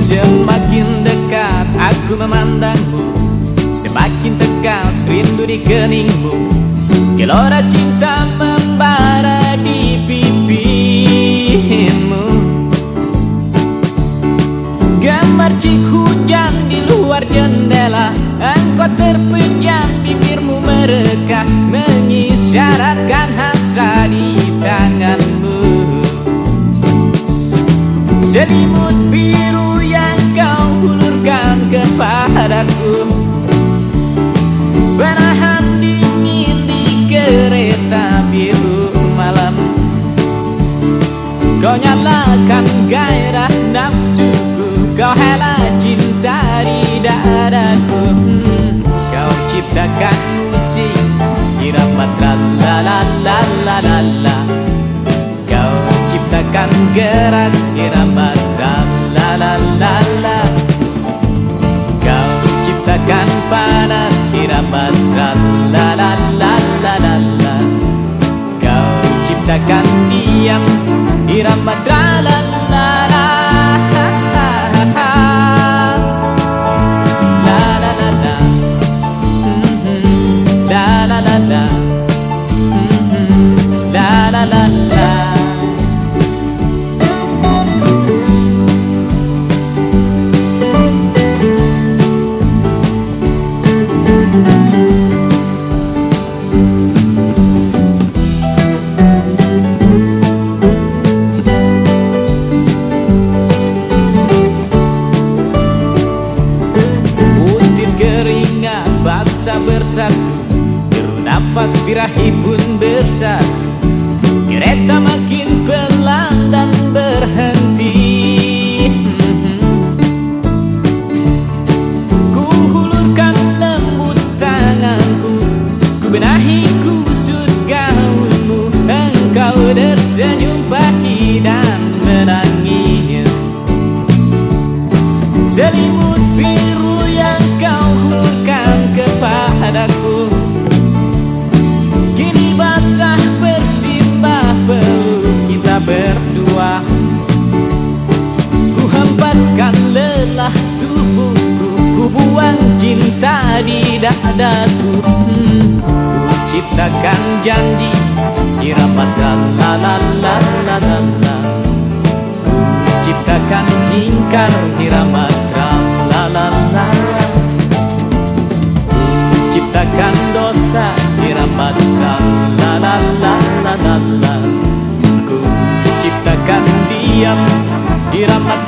Semakin dekat aku memandangmu Semakin tegas rindu di keningmu. Gelora cinta membara di pipimu Gambar cik hujan di luar jendela Engkau terpejam bibirmu merekah. Biru malam. Kau nyalakan gairah nafsuku Kau hela cinta di dadaku. Hmm, Kau ciptakan musik Irama la Kau ciptakan gerak irama la Kau diam irama la bersatu. Bernafas birahi pun bersatu. Kereta makin pelan dan berhenti. Ku hulurkan lembut tanganku. Ku benahi kusut gaunmu Engkau tersenyum pahit dan menangis. Selimut biru Hmm, ku ciptakan janji dirapatkan la la la la la la. Ku ciptakan ingkar diramat la la la Ku ciptakan dosa diramat la la la la la la. Ku ciptakan diam diramat